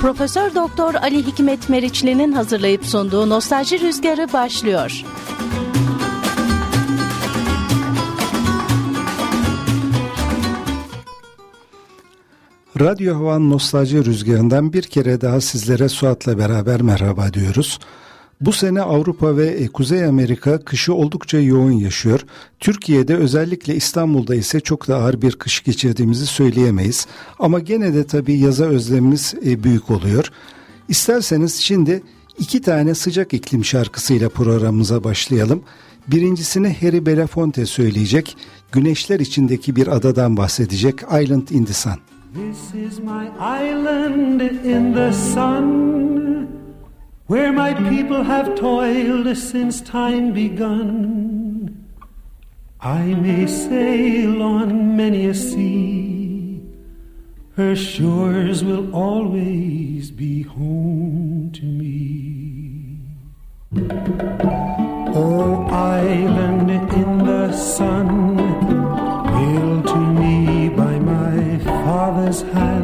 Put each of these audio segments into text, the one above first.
Profesör Doktor Ali Hikmet Meriçli'nin hazırlayıp sunduğu Nostalji Rüzgarı başlıyor. Radyo Havan Nostalji Rüzgarı'ndan bir kere daha sizlere Suat'la beraber merhaba diyoruz. Bu sene Avrupa ve Kuzey Amerika kışı oldukça yoğun yaşıyor. Türkiye'de özellikle İstanbul'da ise çok da ağır bir kış geçirdiğimizi söyleyemeyiz. Ama gene de tabii yaza özlemimiz e, büyük oluyor. İsterseniz şimdi iki tane sıcak iklim şarkısıyla programımıza başlayalım. Birincisini Harry Belafonte söyleyecek. Güneşler içindeki bir adadan bahsedecek Island in the Sun. This is my island in the sun Where my people have toiled since time begun? I may sail on many a sea. Her shores will always be home to me. Oh, island in the sun, built to me by my father's hand.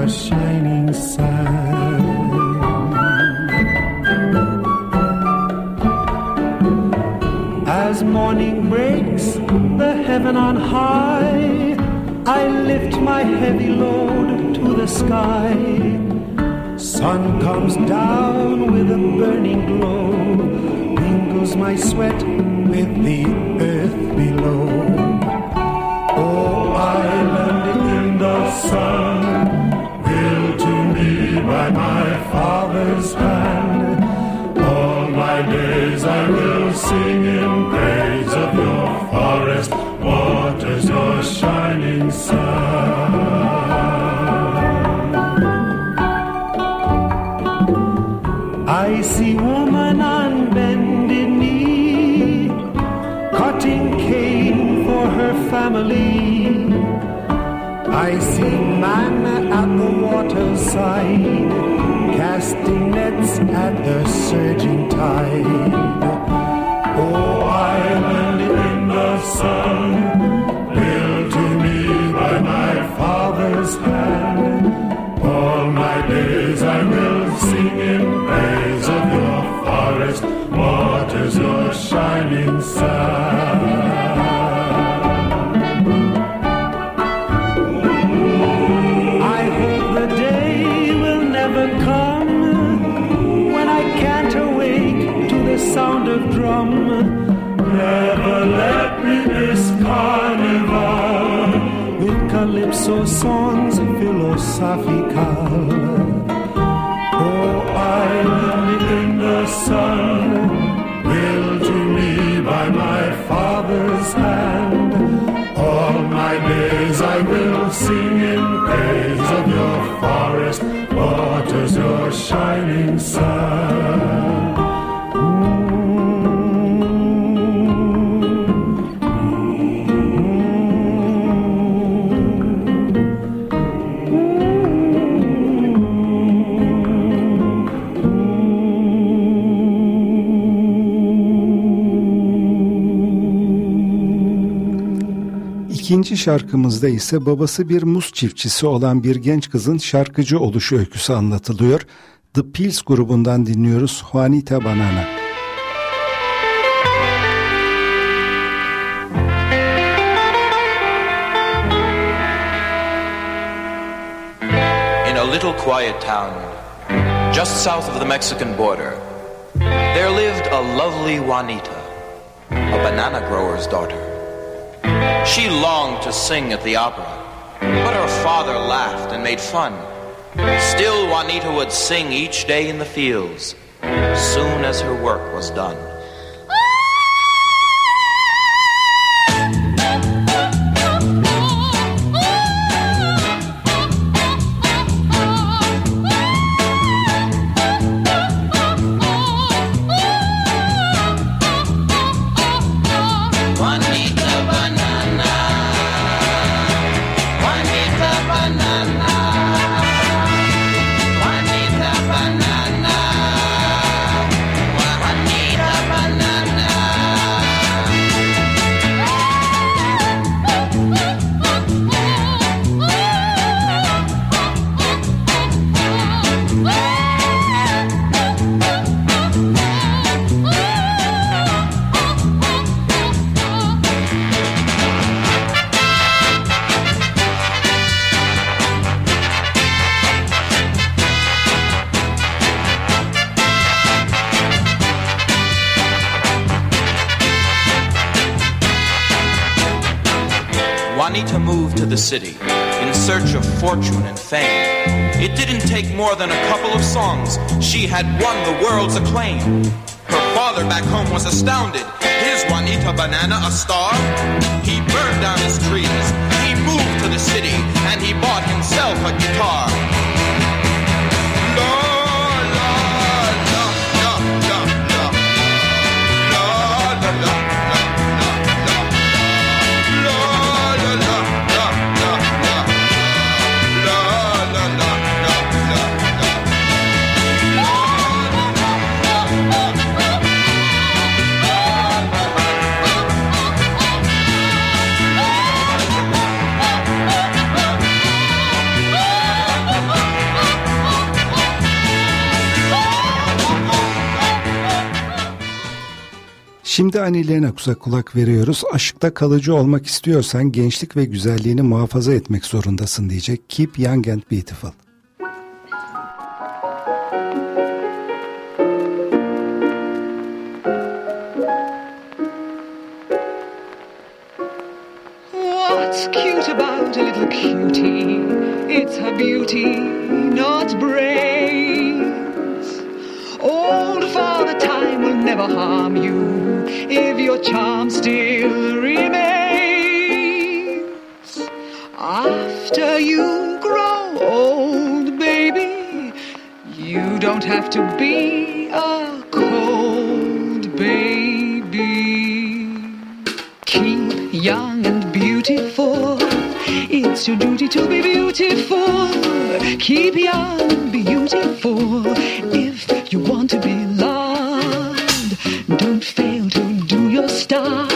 Your shining sand. As morning breaks, the heaven on high I lift my heavy load to the sky. Sun comes down with a burning glow, mingles my sweat with the earth below. At the surging tide. Calypso songs philosophical. Oh, island in the sun, built to me by my father's hand. All my days I will sing in praise of your forest waters, your shining sun. İkinci şarkımızda ise babası bir muz çiftçisi olan bir genç kızın şarkıcı oluşu öyküsü anlatılıyor. The Pills grubundan dinliyoruz Juanita Banana. In a little quiet town, just south of the Mexican border, there lived a lovely Juanita, a banana grower's daughter. She longed to sing at the opera, but her father laughed and made fun. Still, Juanita would sing each day in the fields, soon as her work was done. Juanita moved to the city in search of fortune and fame. It didn't take more than a couple of songs. She had won the world's acclaim. Her father back home was astounded. Is Juanita Banana a star? He burned down his trees. He moved to the city and he bought himself a guitar. Şimdi Annie Lennox'a kulak veriyoruz. Aşkta kalıcı olmak istiyorsan gençlik ve güzelliğini muhafaza etmek zorundasın diyecek. Keep Young and Beautiful. What's cute about a little cutie? It's her beauty, not brains. Old father time will never harm you if your charm still remains. After you grow old, baby, you don't have to be a cold baby. Keep young and beautiful. It's your duty to be beautiful. Keep young, be beautiful. If you want to be loved, don't fail to do your stuff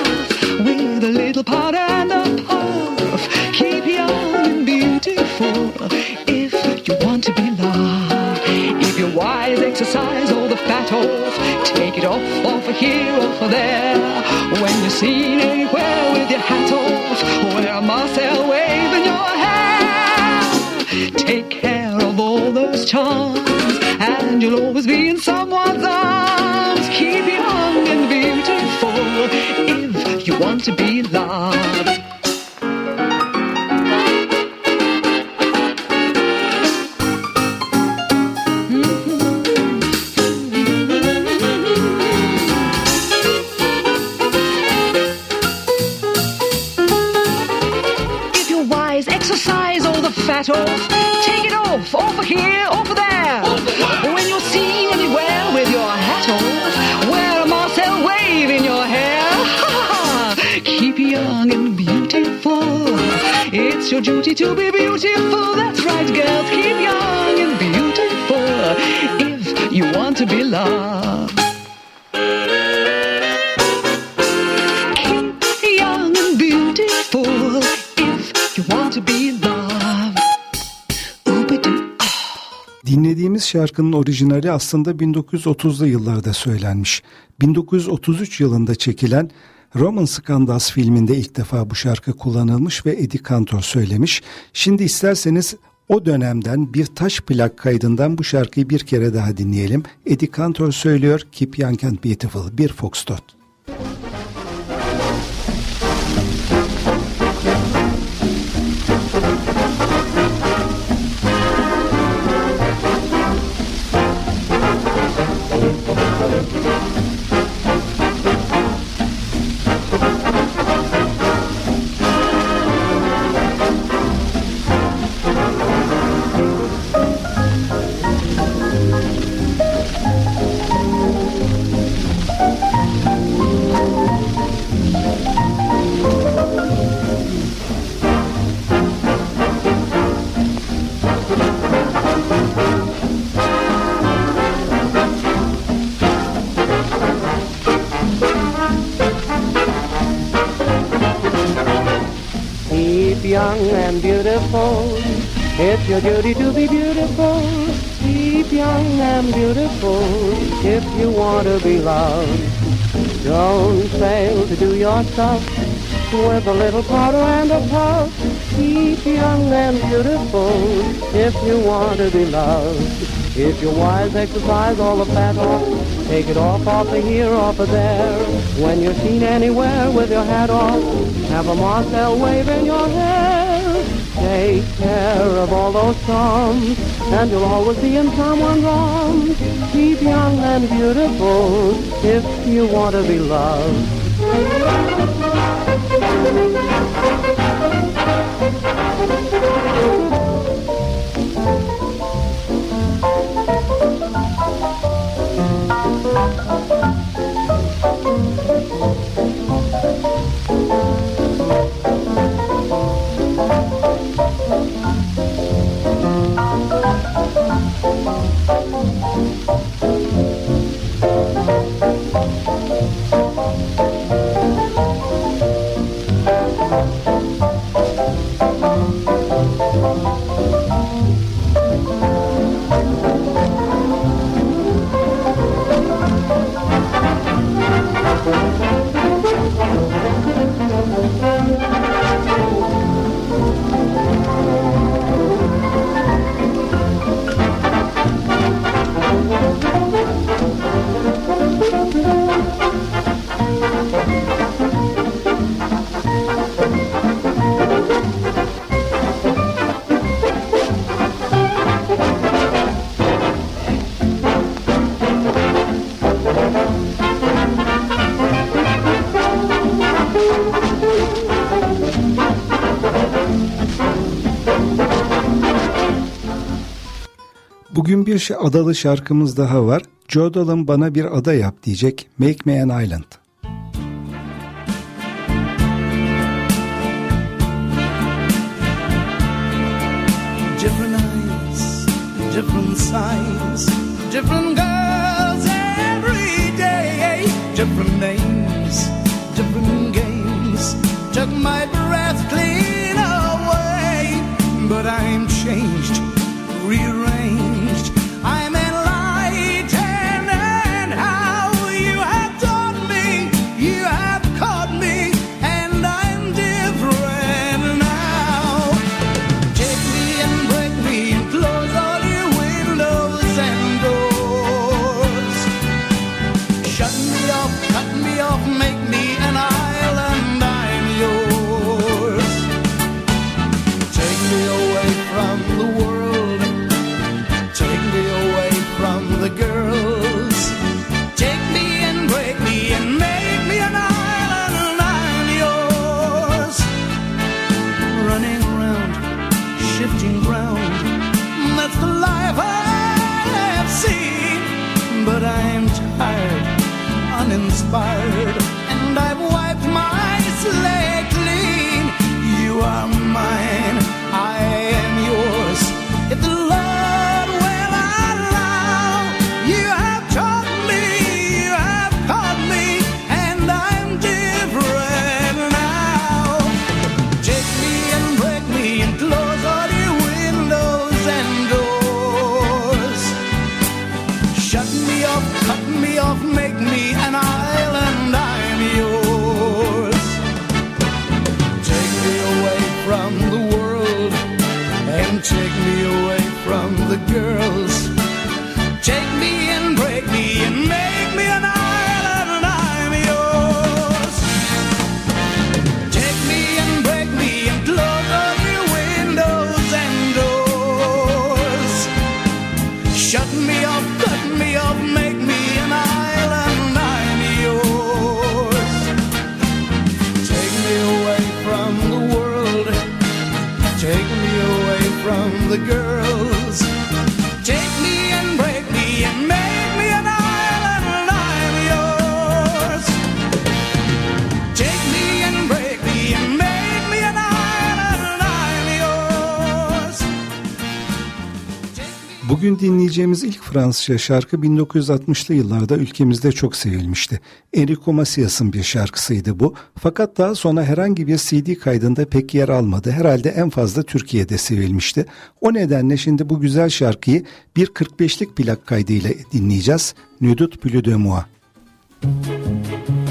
with a little powder and a puff. Keep young, beautiful. If you want to be loved, if you're wise, exercise here or for there. When you're seen anywhere with your hat off, wear a Marcel wave in your hair. Take care of all those charms, and you'll always be in someone's arms. Keep young and beautiful if you want to be loved. To be beautiful. That's right, girls. Keep young and beautiful if you want to be loved. Dinlediğimiz şarkının orijinali aslında 1930'lu yıllarda söylenmiş. 1933 yılında çekilen Roman Scandals filminde ilk defa bu şarkı kullanılmış ve Eddie Cantor söylemiş. Şimdi isterseniz o dönemden bir taş plak kaydından bu şarkıyı bir kere daha dinleyelim. Eddie Cantor söylüyor Keep Young and Beautiful bir Foxtrot. your duty to be beautiful, keep young, and beautiful. If you want to be loved, don't fail to do your stuff with a little powder and a puff. keep young, and beautiful. If you want to be loved, if you're wise, exercise all the fat off. Oh, take it off, off of here, off of there. When you're seen anywhere with your hat off, have a Marcel wave in your hair take care of all those songs, and you'll always be in someone's arms. Keep young and beautiful if you want to be loved. bir adalı şarkımız daha var. Jodal'ın bana bir ada yap diyecek Make Me an Island. Bugün dinleyeceğimiz ilk Fransızca şarkı 1960'lı yıllarda ülkemizde çok sevilmişti. Enrico Macias'ın bir şarkısıydı bu. Fakat daha sonra herhangi bir CD kaydında pek yer almadı. Herhalde en fazla Türkiye'de sevilmişti. O nedenle şimdi bu güzel şarkıyı bir 45'lik plak kaydıyla dinleyeceğiz. Nudut Plus de Moi. Müzik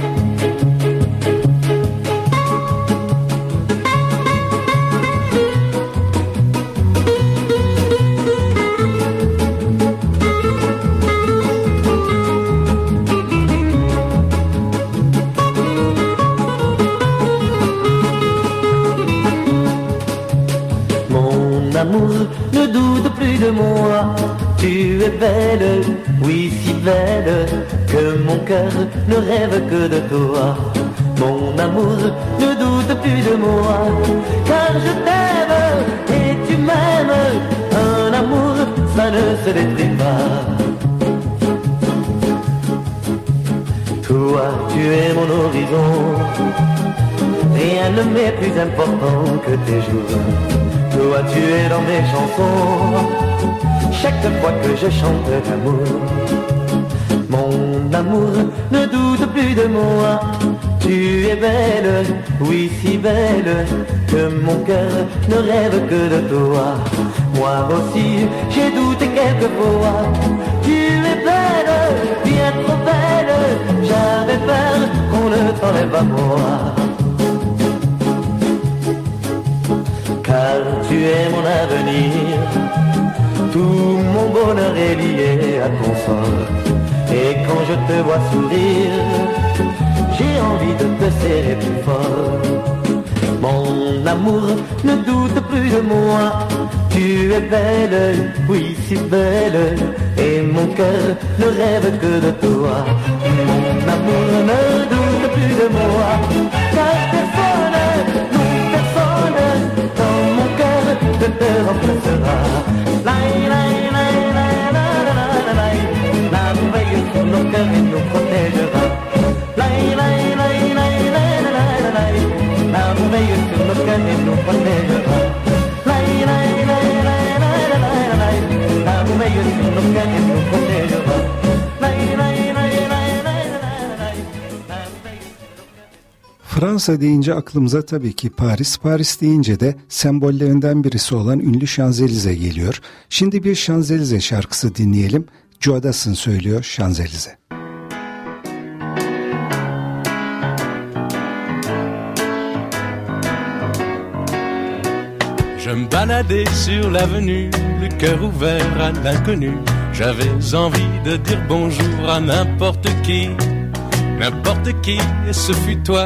de moi. Tu es belle, oui si belle, que mon cœur ne rêve que de toi. Mon amour, ne doute plus de moi, car je t'aime et tu m'aimes. Un amour, ça ne se détruit pas. Toi, tu es mon horizon. Rien ne m'est plus important que tes jours. Toi, tu es dans mes chansons. Chaque fois que je chante l'amour, mon amour ne doute plus de moi. Tu es belle, oui si belle, que mon cœur ne rêve que de toi. Moi aussi, j'ai douté quelquefois. Tu es belle, bien trop belle, j'avais peur qu'on ne t'enlève à moi. Car tu es mon avenir, tout mon bonheur est lié à ton sort. Et quand je te vois sourire, j'ai envie de te serrer plus fort. Mon amour, ne doute plus de moi. Tu es belle, oui si belle, et mon cœur ne rêve que de toi. Mon amour, ne doute plus de moi, car te remplacera. Lai, lai, lai, lai, la, la, la, veille sur nos cœurs et nous protégera. Lai, lai, lai, lai, lai, la, veille sur nos cœurs. Fransa deyince aklımıza tabii ki Paris, Paris deyince de sembollerinden birisi olan ünlü Şanzelize geliyor. Şimdi bir Şanzelize şarkısı dinleyelim. Joe Dassin söylüyor Şanzelize. Je me baladais sur l'avenue, le cœur ouvert à l'inconnu. J'avais envie de dire bonjour à n'importe qui, n'importe qui, et ce fut toi.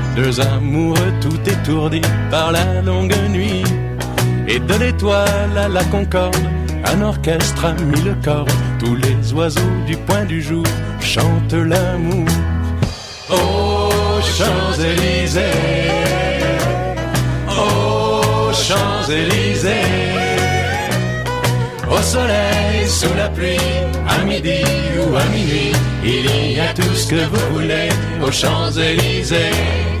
deux amoureux tout étourdis par la longue nuit. Et de l'étoile à la concorde, un orchestre a mis le corps. Tous les oiseaux du point du jour chantent l'amour. Oh Champs-Élysées, oh Champs-Élysées. Au soleil, sous la pluie, à midi ou à minuit, il y a tout ce que vous voulez aux Champs-Élysées.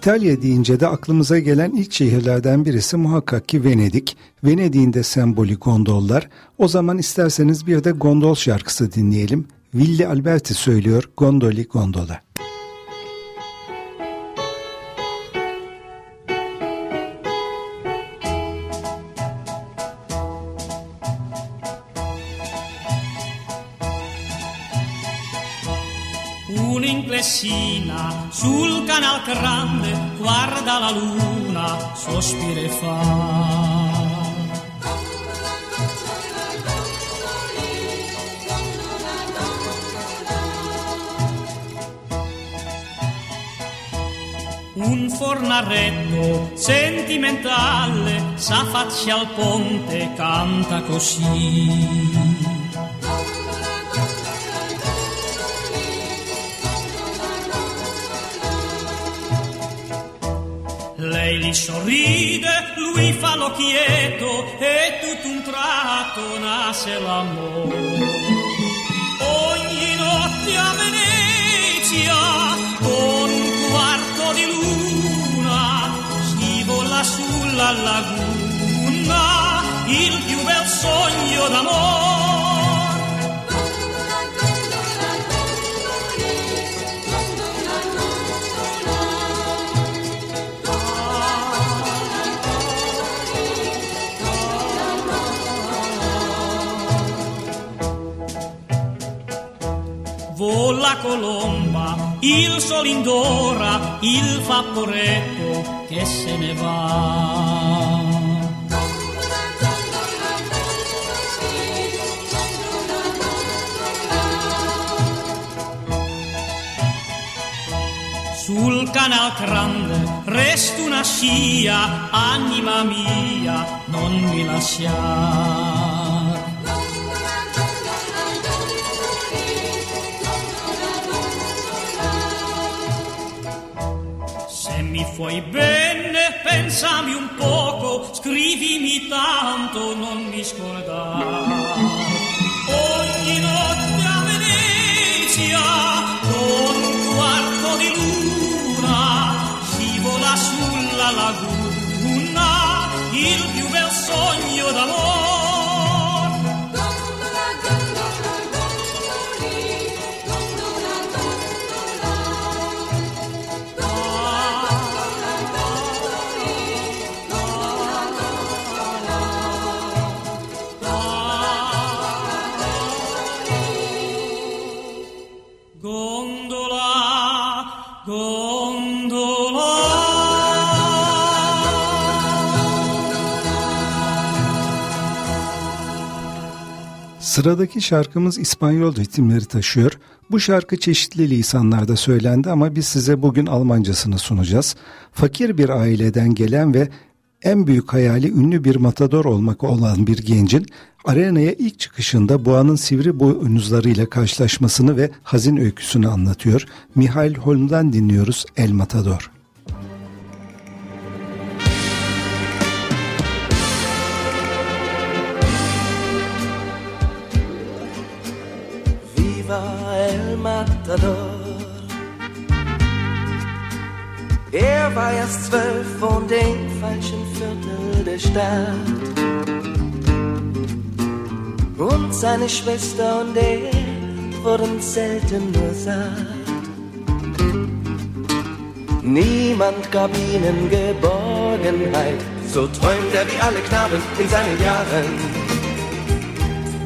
İtalya deyince de aklımıza gelen ilk şehirlerden birisi muhakkak ki Venedik. Venedik'in de sembolü gondollar. O zaman isterseniz bir de gondol şarkısı dinleyelim. Willi Alberti söylüyor Gondoli Gondola. Grande guarda la luna, sospira e fa. Un fornaretto sentimentale s'affaccia al ponte, canta così. Lei gli sorride, lui fa l'occhietto e tutto un tratto nasce l'amore. Ogni notte a Venezia, con un quarto di luna, scivola sulla laguna il più bel sogno d'amore. Vola colomba, il sol indora, il vaporetto che se ne va. Sul canal grande resta una scia, anima mia, non mi lasciare. Vuoi bene, pensami un poco, scrivimi tanto, non mi scordare. Ogni notte a Venezia, con un quarto di luna, scivola sulla laguna, il più bel sogno d'amore. Sıradaki şarkımız İspanyol ritimleri taşıyor. Bu şarkı çeşitli lisanlarda söylendi ama biz size bugün Almancasını sunacağız. Fakir bir aileden gelen ve en büyük hayali ünlü bir matador olmak olan bir gencin arenaya ilk çıkışında boğanın sivri boynuzlarıyla karşılaşmasını ve hazin öyküsünü anlatıyor. Mihail Holm'dan dinliyoruz El Matador. Matador. Er war erst zwölf und im falschen Viertel der Stadt. Und seine Schwester und er wurden selten nur satt. Niemand gab ihnen Geborgenheit, so träumt er wie alle Knaben in seinen Jahren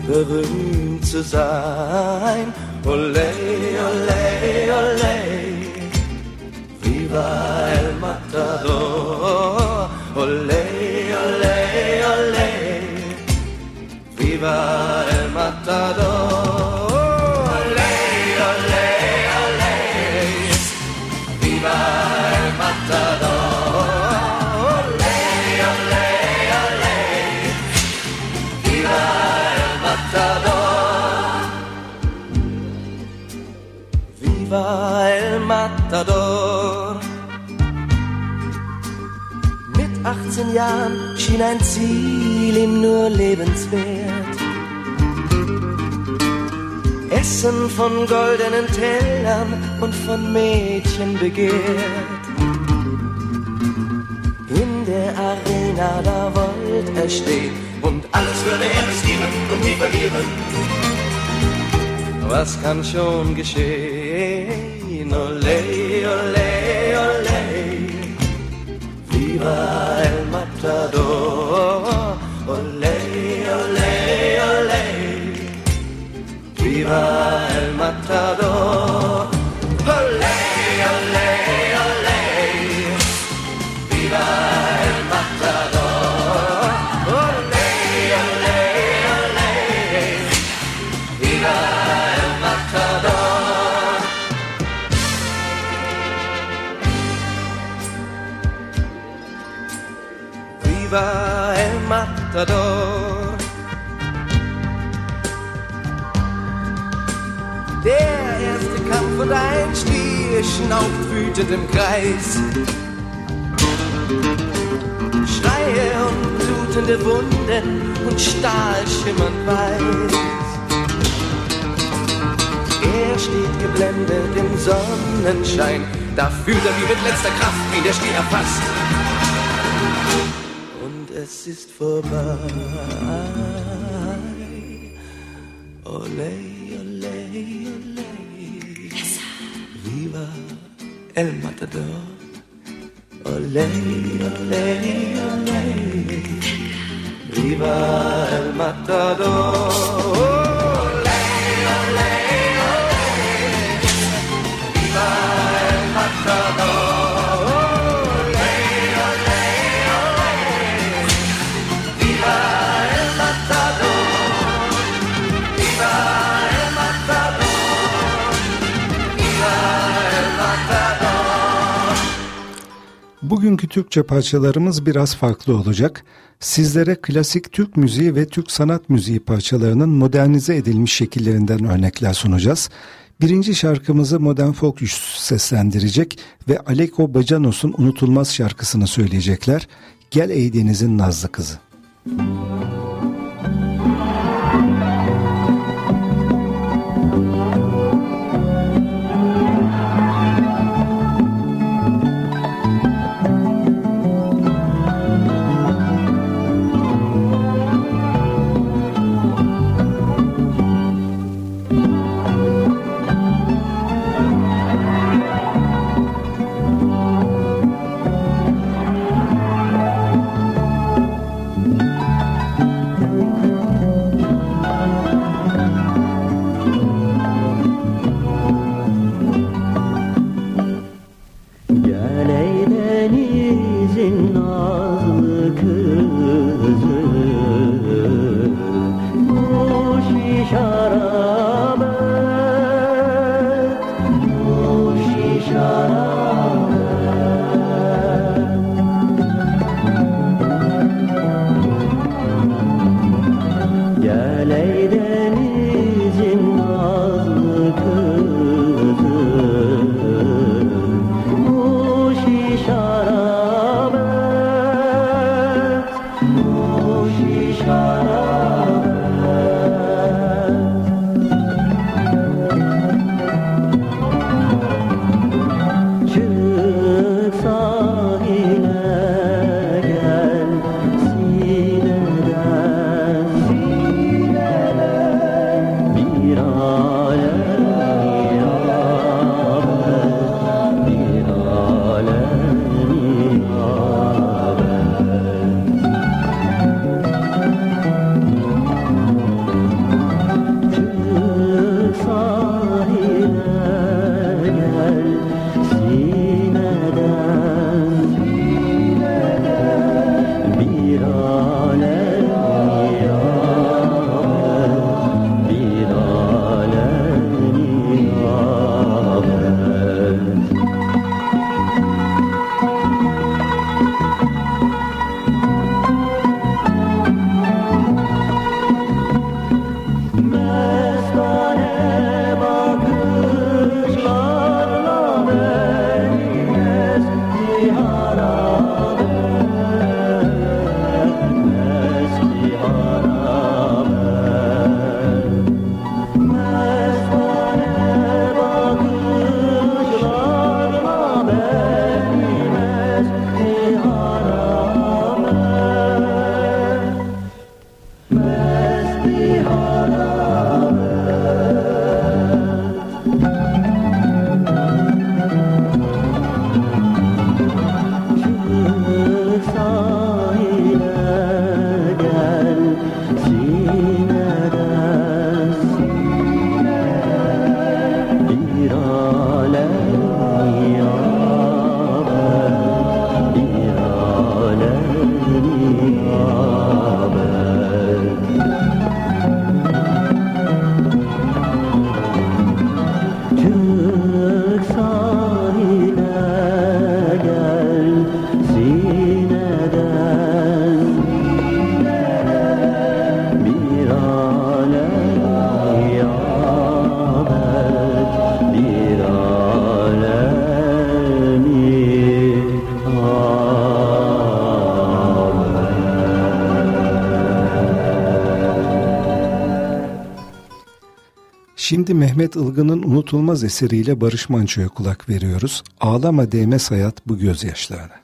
berühmt zu sein. Olé, olé, olé, viva el matador. Olé, olé, olé, viva el matador. 18 Jahren schien ein Ziel ihm nur lebenswert. Essen von goldenen Tellern und von Mädchen begehrt. In der Arena, da wollte er stehen und alles würde er riskieren und nie verlieren. Was kann schon geschehen? Ole, Viva el matador. Ole, ole, ole. Viva el matador. Viva el matador. Der erste Kampf und ein Stier schnaubt wütend im Kreis. Schreie und blutende Wunden und Stahl schimmernd weiß. Er steht geblendet im Sonnenschein, da fühlt er wie mit letzter Kraft, wie der Stier erfasst. Es ist vorbei. Ole. Viva el matador. Ole, ole, ole. Viva el matador. Bugünkü Türkçe parçalarımız biraz farklı olacak. Sizlere klasik Türk müziği ve Türk sanat müziği parçalarının modernize edilmiş şekillerinden örnekler sunacağız. Birinci şarkımızı Modern Folk seslendirecek ve Aleko Bacanos'un unutulmaz şarkısını söyleyecekler. Gel Ey Deniz'in Nazlı Kızı. Müzik Şimdi Mehmet Ilgın'ın unutulmaz eseriyle Barış Manço'ya kulak veriyoruz. Ağlama değmez hayat bu gözyaşlarına.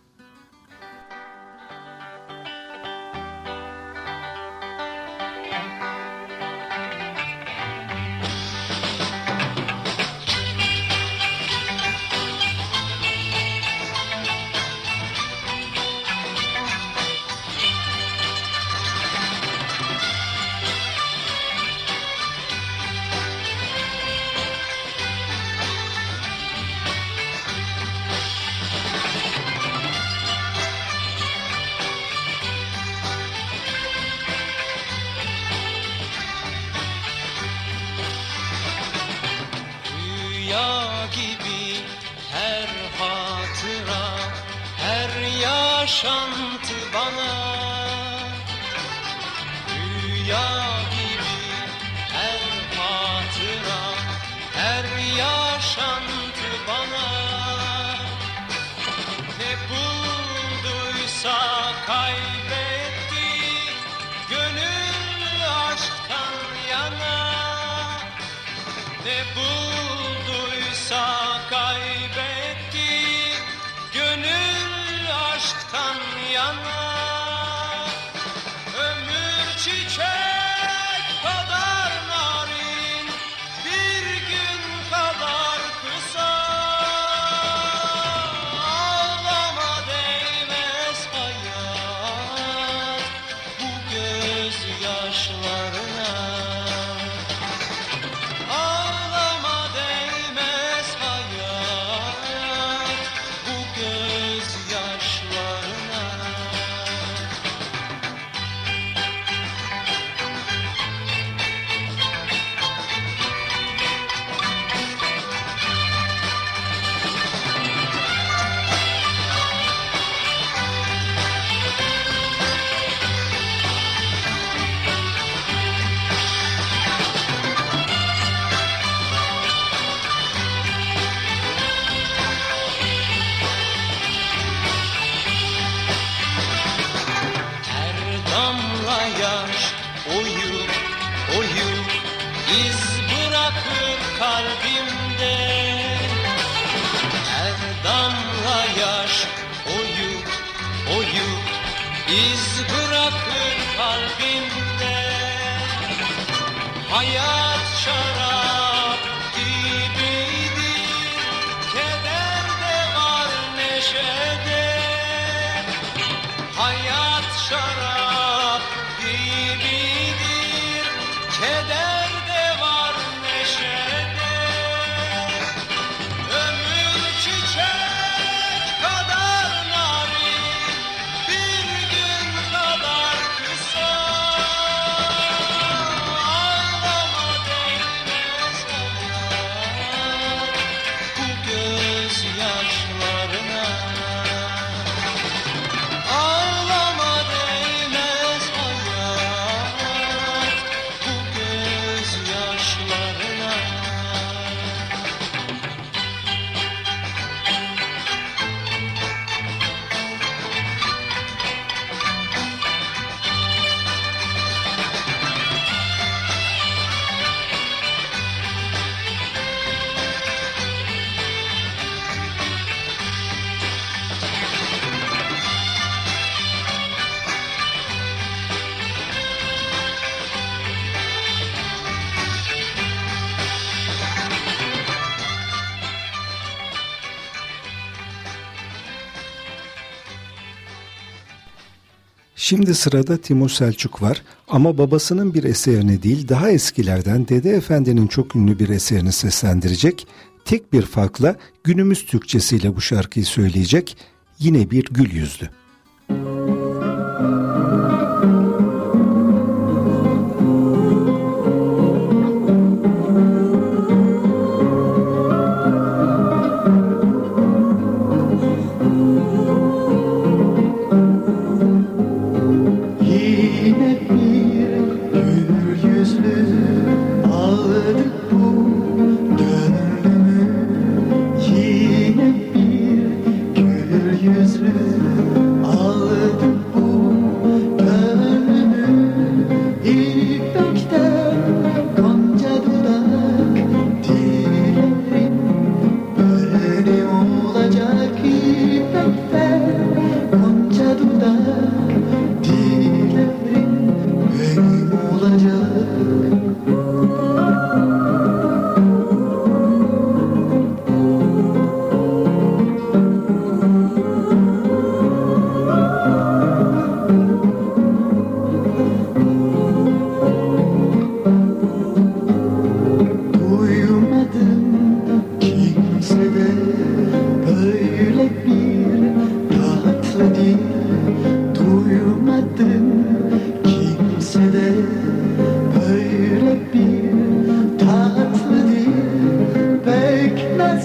Şimdi sırada Timur Selçuk var ama babasının bir eserini değil daha eskilerden Dede Efendi'nin çok ünlü bir eserini seslendirecek. Tek bir farkla günümüz Türkçesiyle bu şarkıyı söyleyecek yine bir gül yüzlü.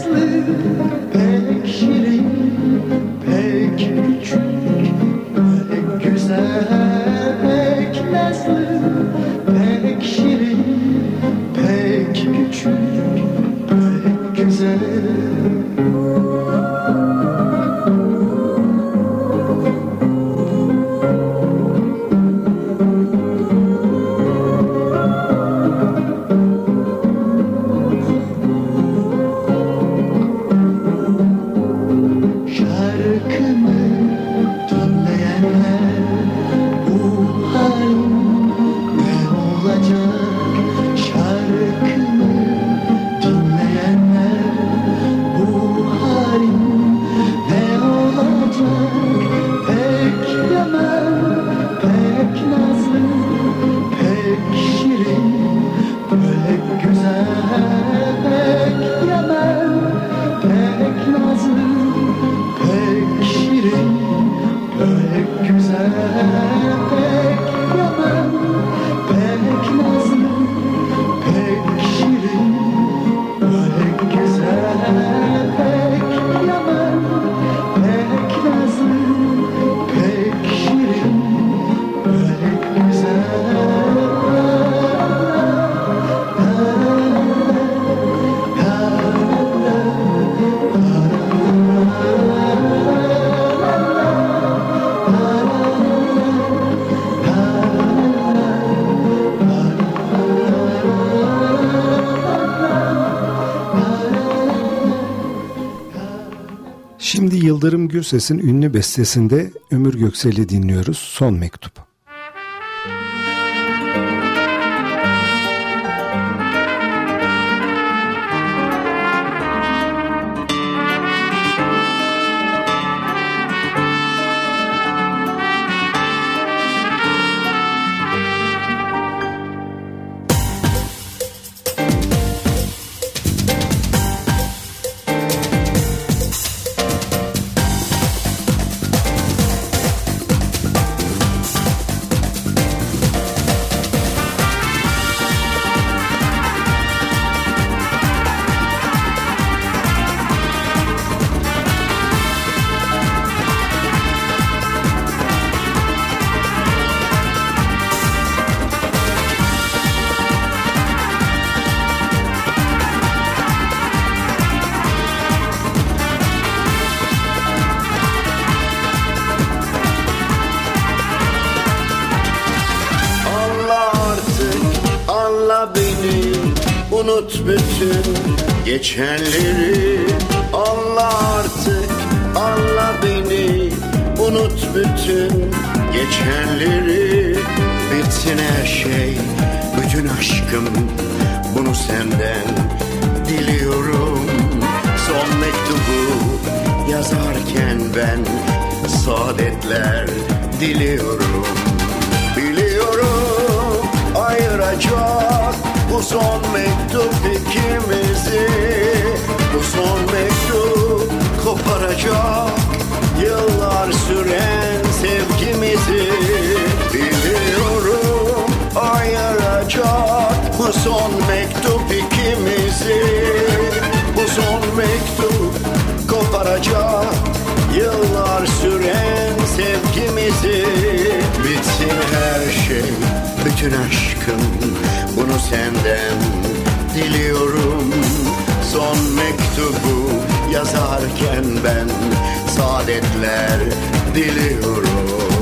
live. Gürses'in ünlü bestesinde Ömür Göksel'i dinliyoruz. Son Mektup. can live. Bütün aşkım bunu senden diliyorum. Son mektubu yazarken ben saadetler diliyorum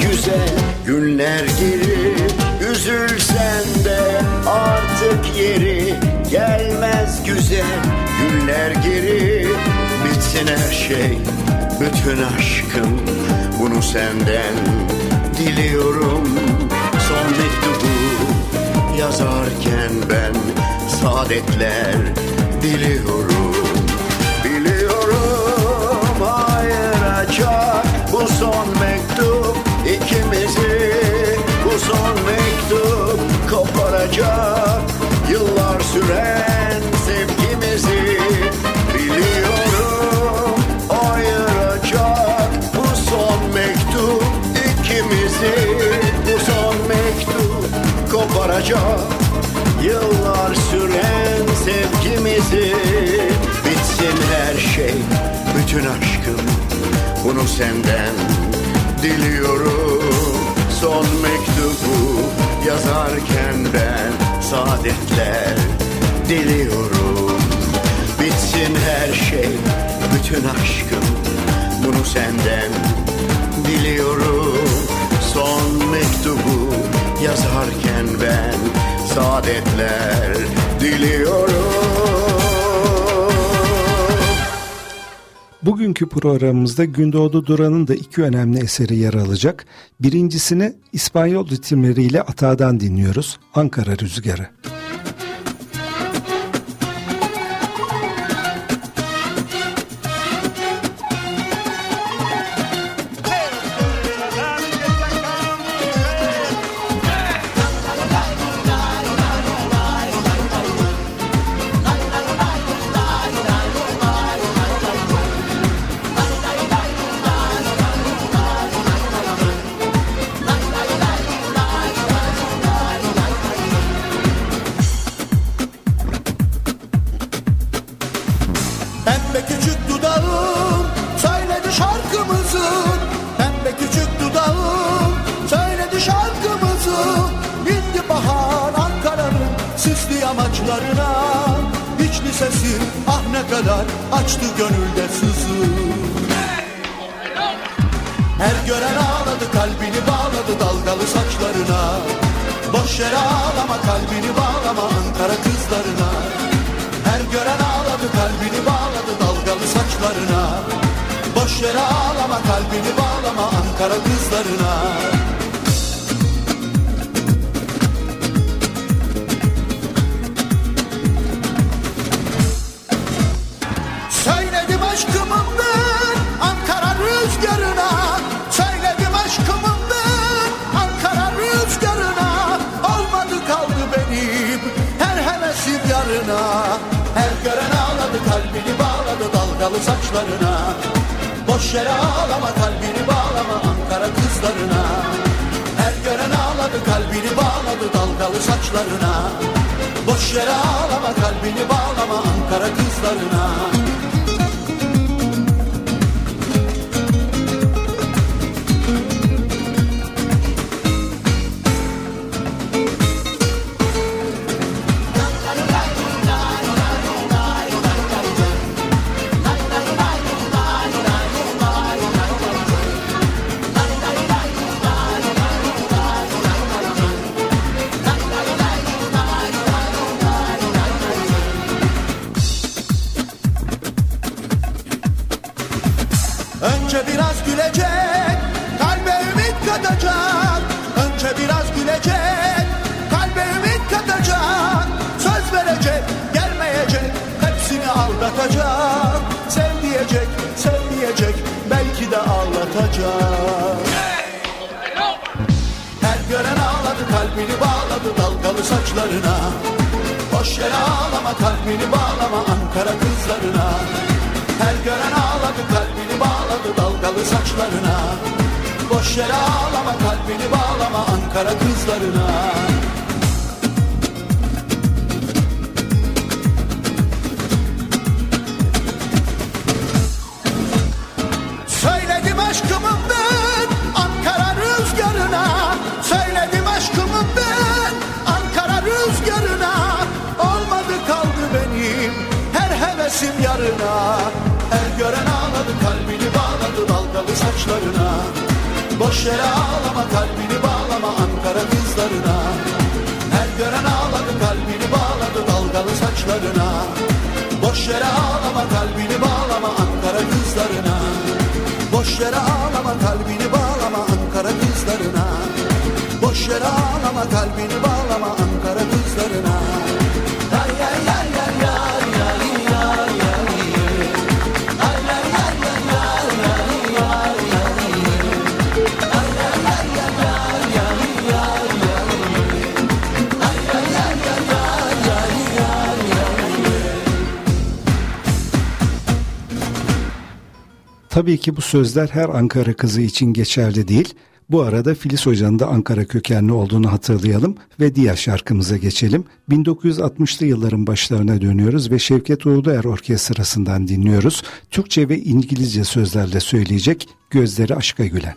güzel günler geri Üzülsen de artık yeri Gelmez güzel. Günler geri Bitsin her şey. Bütün aşkım Bunu senden diliyorum. Son mektubu yazarken ben saadetler diliyorum koparacak yıllar süren sevgimizi Biliyorum. Ayıracak bu son mektup ikimizi Bu son mektup koparacak. Yıllar süren sevgimizi Bitsin her şey, bütün aşkım Bunu senden diliyorum. Son mektubu yazarken ben Saadetler diliyorum Bitsin her şey, bütün aşkım Bunu senden diliyorum Son mektubu yazarken ben saadetler diliyorum. Bugünkü programımızda Gündoğdu Duran'ın da iki önemli eseri yer alacak. Birincisini İspanyol ritimleriyle Atağ'dan dinliyoruz. Ankara Rüzgarı. Pembe Dalgalı saçlarına. Boş yere ağlama kalbini bağlama Ankara kızlarına. Her gören ağladı kalbini bağladı Dalgalı saçlarına. Boş yere ağlama kalbini bağlama Ankara kızlarına hevesim yarına Her gören ağladı kalbini bağladı dalgalı saçlarına. Boş yere ağlama kalbini bağlama Ankara kızlarına. Her gören ağladı kalbini bağladı dalgalı saçlarına. Boş yere ağlama kalbini bağlama Ankara kızlarına. Boş yere ağlama kalbini bağlama Ankara kızlarına. Boş yere ağlama kalbini bağlama Tabii ki bu sözler her Ankara kızı için geçerli değil. Bu arada Filiz Hoca'nın da Ankara kökenli olduğunu hatırlayalım ve diğer şarkımıza geçelim. 1960'lı yılların başlarına dönüyoruz ve Şevket Uğurluer Orkestrası'ndan dinliyoruz. Türkçe ve İngilizce sözlerle söyleyecek Gözleri Aşka Gülen.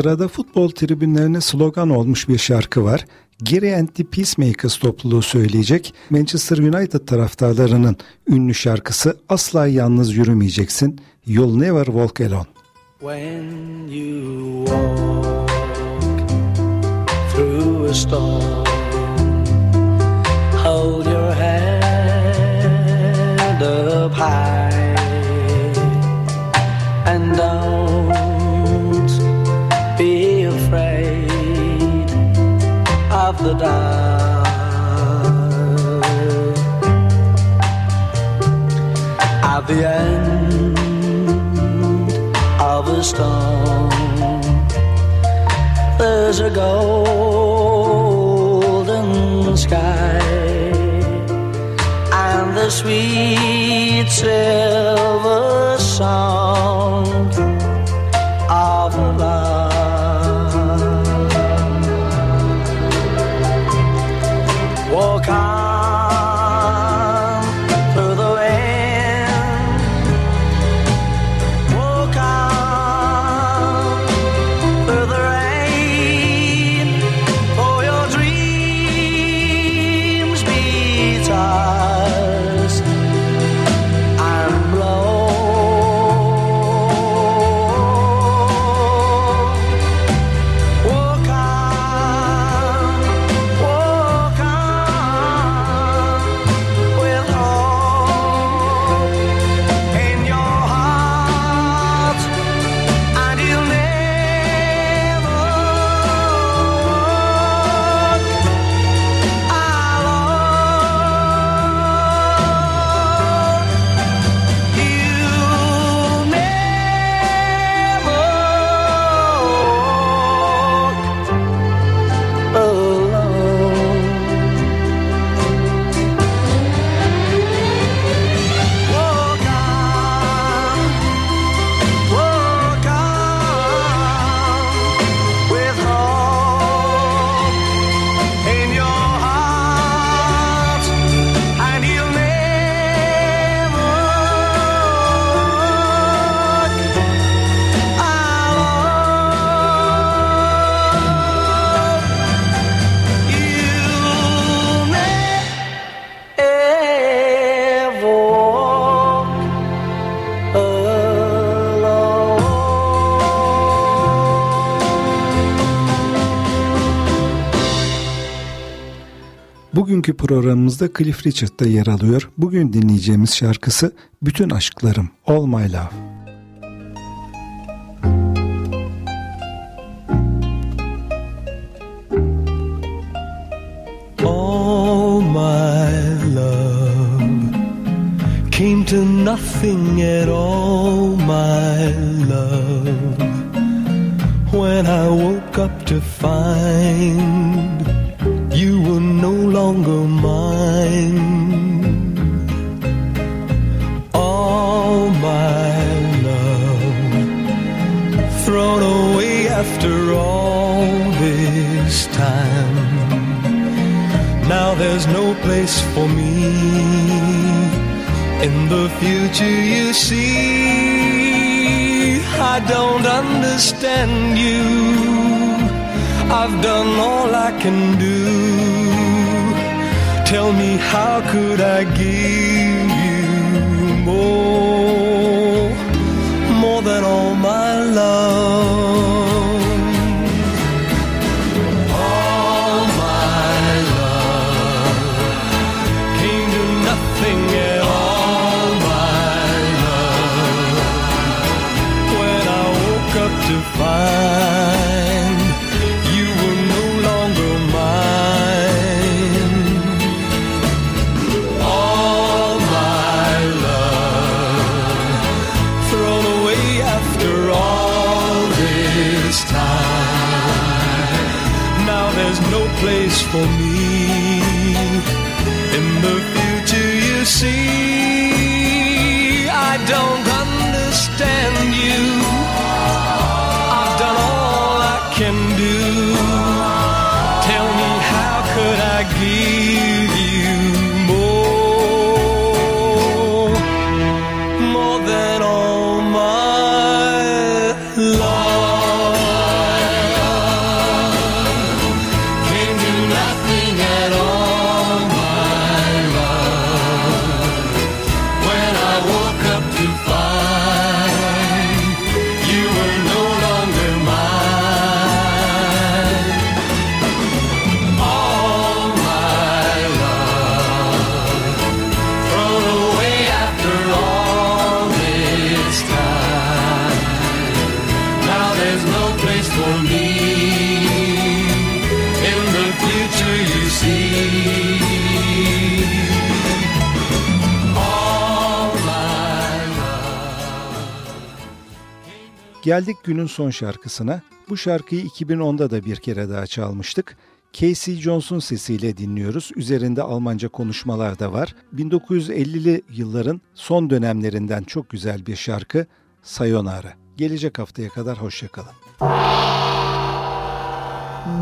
Sırada futbol tribünlerine slogan olmuş bir şarkı var. Gary and the Peacemakers topluluğu söyleyecek. Manchester United taraftarlarının ünlü şarkısı Asla Yalnız Yürümeyeceksin. You'll Never Walk Alone. When you walk through a storm Hold your head up high there's a golden sky. And the sweet silver sound programımızda Cliff Richard da yer alıyor. Bugün dinleyeceğimiz şarkısı Bütün Aşklarım, All My Love. All my love came to nothing at all, my love. When I woke up to find longer mine. All my love thrown away after all this time. Now there's no place for me in the future, you see. I don't understand you. I've done all I can do. Tell me, how could I give you more, more than all my love? Geldik günün son şarkısına. Bu şarkıyı 2010'da da bir kere daha çalmıştık. Casey Johnson sesiyle dinliyoruz. Üzerinde Almanca konuşmalar da var. 1950'li yılların son dönemlerinden çok güzel bir şarkı Sayonara. Gelecek haftaya kadar hoşçakalın.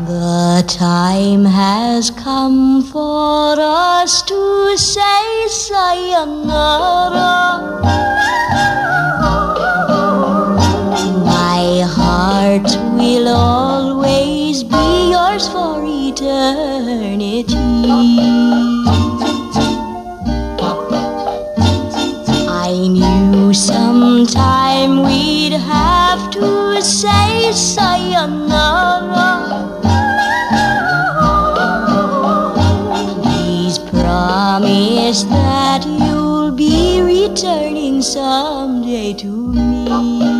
The time has come for us to say sayonara. For eternity. I knew sometime we'd have to say sayonara. Please promise that you'll be returning someday to me.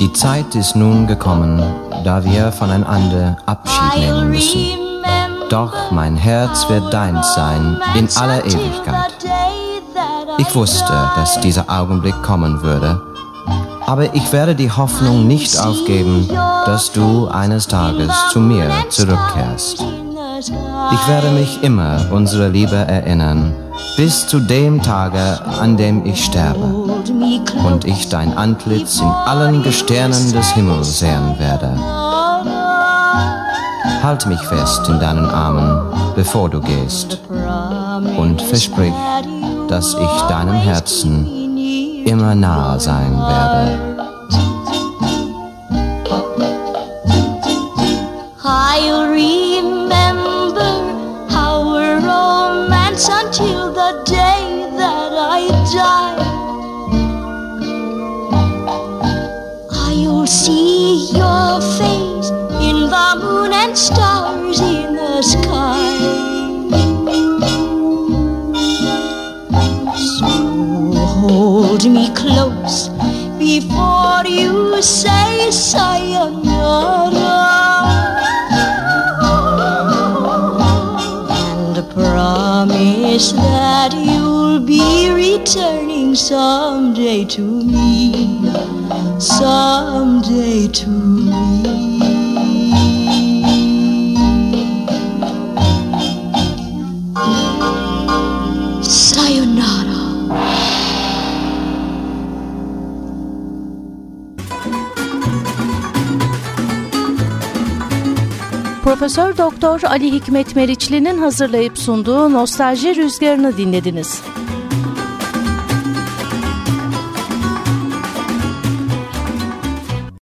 Die Zeit ist nun gekommen, da wir voneinander Abschied nehmen müssen. Doch mein Herz wird deins sein in aller Ewigkeit. Ich wusste, dass dieser Augenblick kommen würde, aber ich werde die Hoffnung nicht aufgeben, dass du eines Tages zu mir zurückkehrst. Ich werde mich immer unserer Liebe erinnern, bis zu dem Tage, an dem ich sterbe und ich dein Antlitz in allen Gesternen des Himmels sehen werde. Halt mich fest in deinen Armen, bevor du gehst, und versprich, dass ich deinem Herzen immer nahe sein werde. I'll your face in the moon and stars in the sky. So hold me close before you say sayonara. And promise that you'll be returning someday to me. Someday to me. Profesör Doktor Ali Hikmet Meriçli'nin hazırlayıp sunduğu Nostalji Rüzgarı'nı dinlediniz.